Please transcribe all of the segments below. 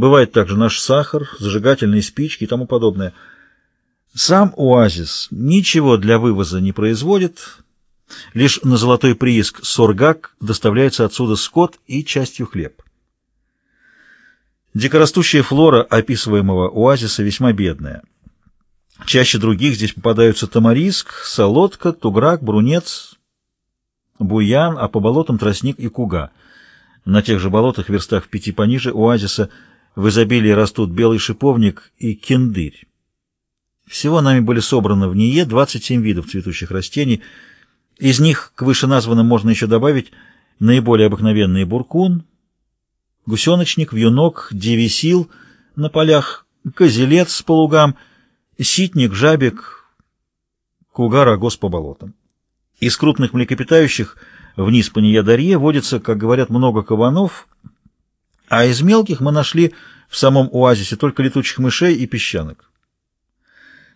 Бывает также наш сахар, зажигательные спички и тому подобное. Сам оазис ничего для вывоза не производит, лишь на золотой прииск Соргак доставляется отсюда скот и частью хлеб. Дикорастущая флора описываемого оазиса весьма бедная. Чаще других здесь попадаются тамариск, солодка, туграк, брунец, буян, а по болотам тростник и куга. На тех же болотах, верстах в пяти пониже оазиса, в изобилии растут белый шиповник и кендырь. Всего нами были собраны в НИЕ 27 видов цветущих растений. Из них к вышеназванным можно еще добавить наиболее обыкновенные буркун, гусеночник, вьюнок, девисил на полях, козелец по лугам, ситник, жабик, кугар, агос по болотам. Из крупных млекопитающих вниз по Неядарье водится, как говорят, много кабанов, а из мелких мы нашли в самом оазисе только летучих мышей и песчанок.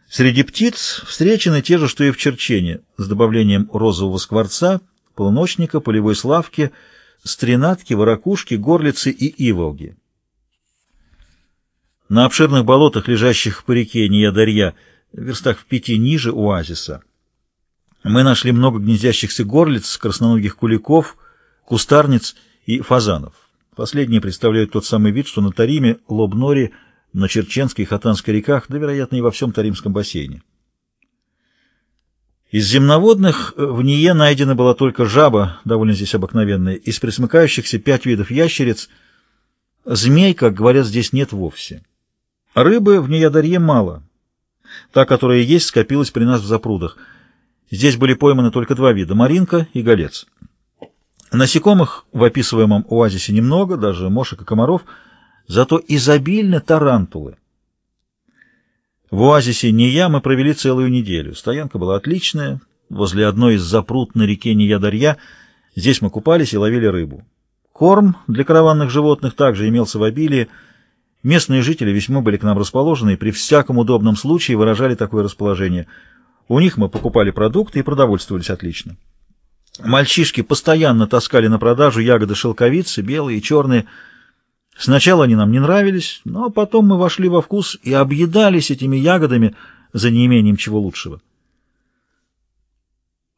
Среди птиц встречены те же, что и в Черчене, с добавлением розового скворца, полуночника, полевой славки, стренатки, ворокушки, горлицы и иволги. На обширных болотах, лежащих по реке Неядарья, в верстах в пяти ниже оазиса, мы нашли много гнездящихся горлиц, красноногих куликов, кустарниц и фазанов. Последние представляют тот самый вид, что на Тариме, Лобноре, на Черченской и Хатанской реках, да, вероятно, и во всем Таримском бассейне. Из земноводных в Ние найдена была только жаба, довольно здесь обыкновенная, из присмыкающихся пять видов ящериц. Змей, как говорят, здесь нет вовсе. Рыбы в Неядарье мало. Та, которая есть, скопилась при нас в запрудах — Здесь были пойманы только два вида — маринка и голец. Насекомых в описываемом оазисе немного, даже мошек и комаров, зато изобильно тарантулы. В оазисе Ния мы провели целую неделю. Стоянка была отличная, возле одной из запрут на реке Ниядарья. Здесь мы купались и ловили рыбу. Корм для караванных животных также имелся в обилии. Местные жители весьма были к нам расположены и при всяком удобном случае выражали такое расположение — у них мы покупали продукты и продовольствовались отлично. Мальчишки постоянно таскали на продажу ягоды шелковицы, белые и черные. Сначала они нам не нравились, но потом мы вошли во вкус и объедались этими ягодами за неимением чего лучшего.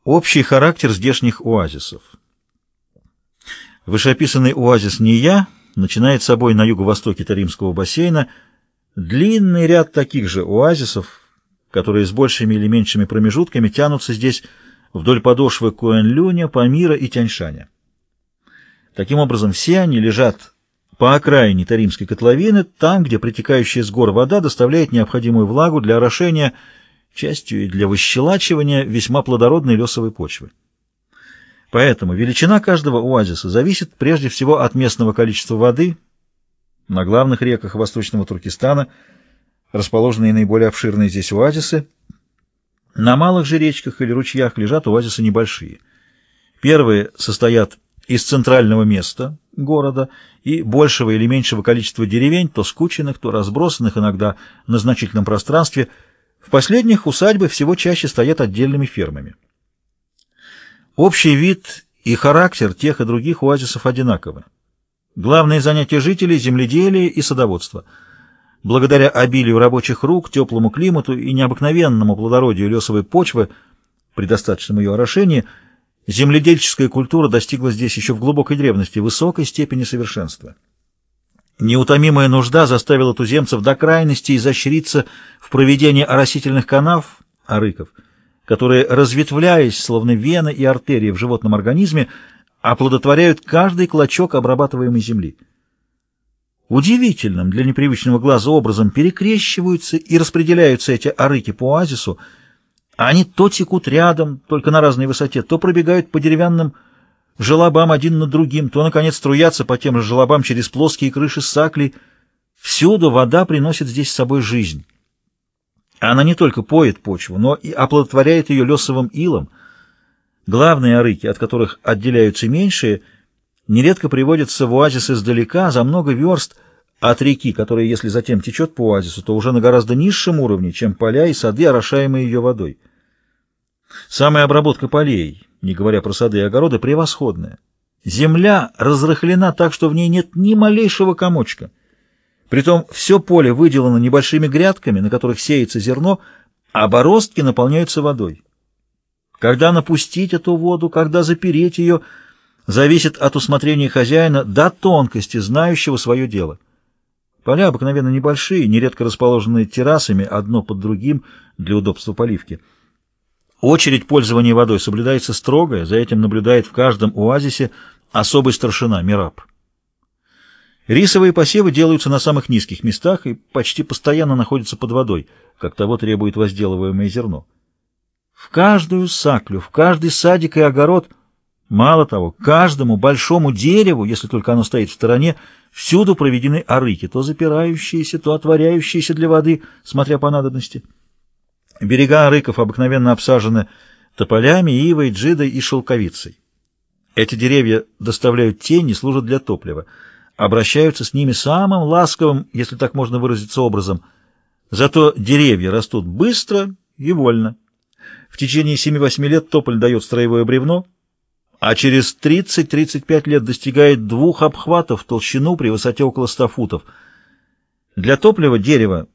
Общий характер здешних оазисов. Вышеописанный оазис Ния начинает собой на юго-востоке Таримского бассейна длинный ряд таких же оазисов, которые с большими или меньшими промежутками тянутся здесь вдоль подошвы Куэн-Люня, Памира и Тяньшаня. Таким образом, все они лежат по окраине Таримской котловины, там, где притекающая с гор вода доставляет необходимую влагу для орошения, частью и для выщелачивания весьма плодородной лесовой почвы. Поэтому величина каждого оазиса зависит прежде всего от местного количества воды на главных реках Восточного Туркестана – расположенные наиболее обширные здесь оазисы. На малых же речках или ручьях лежат оазисы небольшие. Первые состоят из центрального места города и большего или меньшего количества деревень, то скученных, то разбросанных иногда на значительном пространстве. В последних усадьбы всего чаще стоят отдельными фермами. Общий вид и характер тех и других оазисов одинаковы. Главные занятия жителей – земледелие и садоводство – Благодаря обилию рабочих рук, теплому климату и необыкновенному плодородию лесовой почвы, при достаточном ее орошении, земледельческая культура достигла здесь еще в глубокой древности высокой степени совершенства. Неутомимая нужда заставила туземцев до крайности изощриться в проведении оросительных канав, арыков, которые, разветвляясь, словно вены и артерии в животном организме, оплодотворяют каждый клочок обрабатываемой земли. Удивительным для непривычного глаза образом перекрещиваются и распределяются эти арыки по оазису. Они то текут рядом, только на разной высоте, то пробегают по деревянным желобам один над другим, то, наконец, струятся по тем же желобам через плоские крыши саклей. Всюду вода приносит здесь с собой жизнь. Она не только поет почву, но и оплодотворяет ее лесовым илом. Главные арыки, от которых отделяются меньшие – нередко приводится в оазис издалека, за много верст от реки, которая, если затем течет по оазису, то уже на гораздо низшем уровне, чем поля и сады, орошаемые ее водой. Самая обработка полей, не говоря про сады и огороды, превосходная. Земля разрыхлена так, что в ней нет ни малейшего комочка. Притом все поле выделано небольшими грядками, на которых сеется зерно, а бороздки наполняются водой. Когда напустить эту воду, когда запереть ее, зависит от усмотрения хозяина до тонкости, знающего свое дело. Поля обыкновенно небольшие, нередко расположенные террасами, одно под другим, для удобства поливки. Очередь пользования водой соблюдается строгая, за этим наблюдает в каждом оазисе особый старшина, мираб. Рисовые посевы делаются на самых низких местах и почти постоянно находятся под водой, как того требует возделываемое зерно. В каждую саклю, в каждый садик и огород, мало того, каждому большому дереву, если только оно стоит в стороне, всюду проведены арыки, то запирающиеся, то отворяющиеся для воды, смотря по надобности. Берега арыков обыкновенно обсажены тополями, ивой, джидой и шелковицей. Эти деревья доставляют тень и служат для топлива обращаются с ними самым ласковым, если так можно выразиться образом. Зато деревья растут быстро и вольно. В течение 7-8 лет тополь дает строевое бревно, а через 30-35 лет достигает двух обхватов в толщину при высоте около 100 футов. Для топлива дерева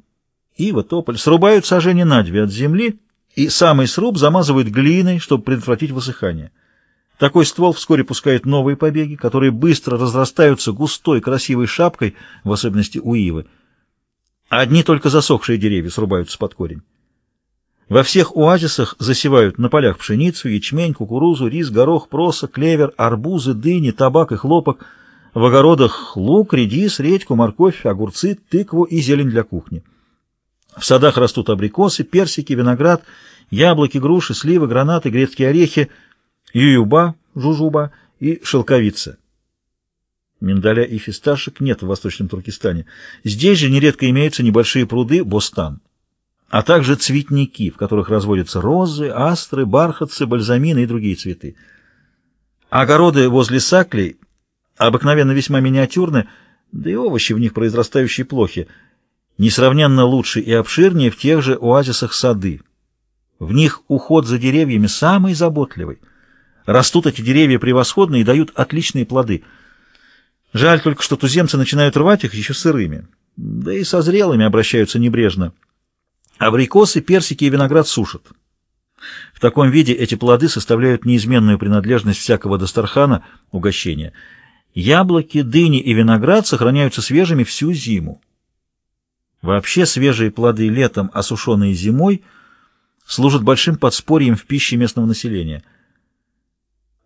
ива, тополь срубают сажени на две от земли, и самый сруб замазывают глиной, чтобы предотвратить высыхание. Такой ствол вскоре пускает новые побеги, которые быстро разрастаются густой красивой шапкой, в особенности у ивы. Одни только засохшие деревья срубаются под корень. Во всех оазисах засевают на полях пшеницу, ячмень, кукурузу, рис, горох, проса, клевер, арбузы, дыни, табак и хлопок. В огородах лук, редис, редьку, морковь, огурцы, тыкву и зелень для кухни. В садах растут абрикосы, персики, виноград, яблоки, груши, сливы, гранаты, грецкие орехи — ююба, жужуба и шелковица. Миндаля и фисташек нет в Восточном Туркестане. Здесь же нередко имеются небольшие пруды бостан, а также цветники, в которых разводятся розы, астры, бархатцы, бальзамины и другие цветы. Огороды возле саклей обыкновенно весьма миниатюрны, да и овощи в них произрастающие плохи, несравненно лучше и обширнее в тех же оазисах сады. В них уход за деревьями самый заботливый — Растут эти деревья превосходно и дают отличные плоды. Жаль только, что туземцы начинают рвать их еще сырыми. Да и со зрелыми обращаются небрежно. Абрикосы, персики и виноград сушат. В таком виде эти плоды составляют неизменную принадлежность всякого дастархана угощения. Яблоки, дыни и виноград сохраняются свежими всю зиму. Вообще свежие плоды летом, осушенные зимой, служат большим подспорьем в пище местного населения –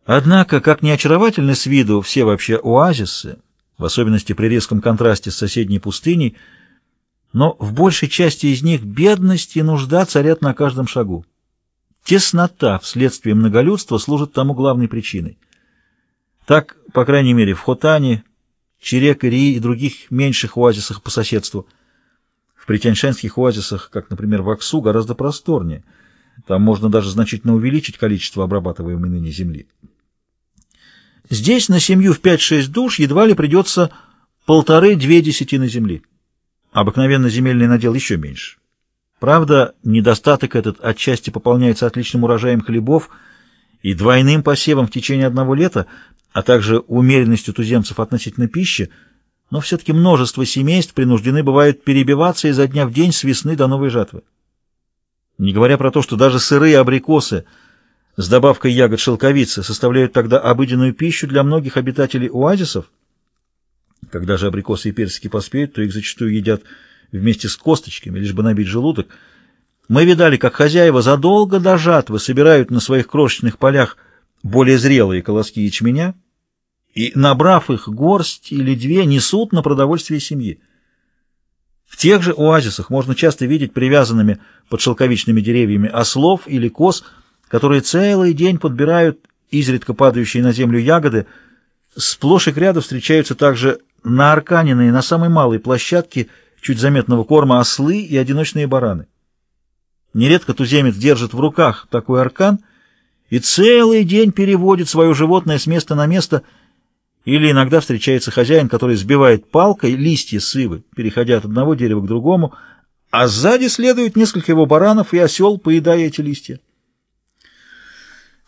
Однако, как не очаровательны с виду все вообще оазисы, в особенности при резком контрасте с соседней пустыней, но в большей части из них бедность и нужда царят на каждом шагу. Теснота вследствие многолюдства служит тому главной причиной. Так, по крайней мере, в Хотане, Черек, Ри и других меньших оазисах по соседству. В притяньшанских оазисах, как, например, в Аксу, гораздо просторнее. Там можно даже значительно увеличить количество обрабатываемой ныне земли. Здесь на семью в 5-6 душ едва ли придется полторы-две десятины земли. Обыкновенно земельный надел еще меньше. Правда, недостаток этот отчасти пополняется отличным урожаем хлебов и двойным посевом в течение одного лета, а также умеренностью туземцев относительно пищи, но все-таки множество семейств принуждены бывают перебиваться изо дня в день с весны до новой жатвы. Не говоря про то, что даже сырые абрикосы – с добавкой ягод шелковицы составляют тогда обыденную пищу для многих обитателей оазисов. Когда же абрикосы и персики поспеют, то их зачастую едят вместе с косточками, лишь бы набить желудок. Мы видали, как хозяева задолго до жатвы собирают на своих крошечных полях более зрелые колоски ячменя и, набрав их горсть или две, несут на продовольствие семьи. В тех же оазисах можно часто видеть привязанными под шелковичными деревьями ослов или коз – которые целый день подбирают изредка падающие на землю ягоды. Сплошь и рядом встречаются также наарканенные на самой малой площадке чуть заметного корма ослы и одиночные бараны. Нередко туземец держит в руках такой аркан и целый день переводит свое животное с места на место, или иногда встречается хозяин, который сбивает палкой листья сывы, переходя от одного дерева к другому, а сзади следует несколько его баранов и осел, поедая эти листья.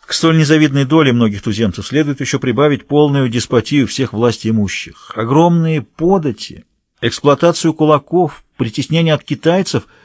К столь незавидной доле многих туземцев следует еще прибавить полную деспотию всех власти имущих. Огромные подати, эксплуатацию кулаков, притеснение от китайцев —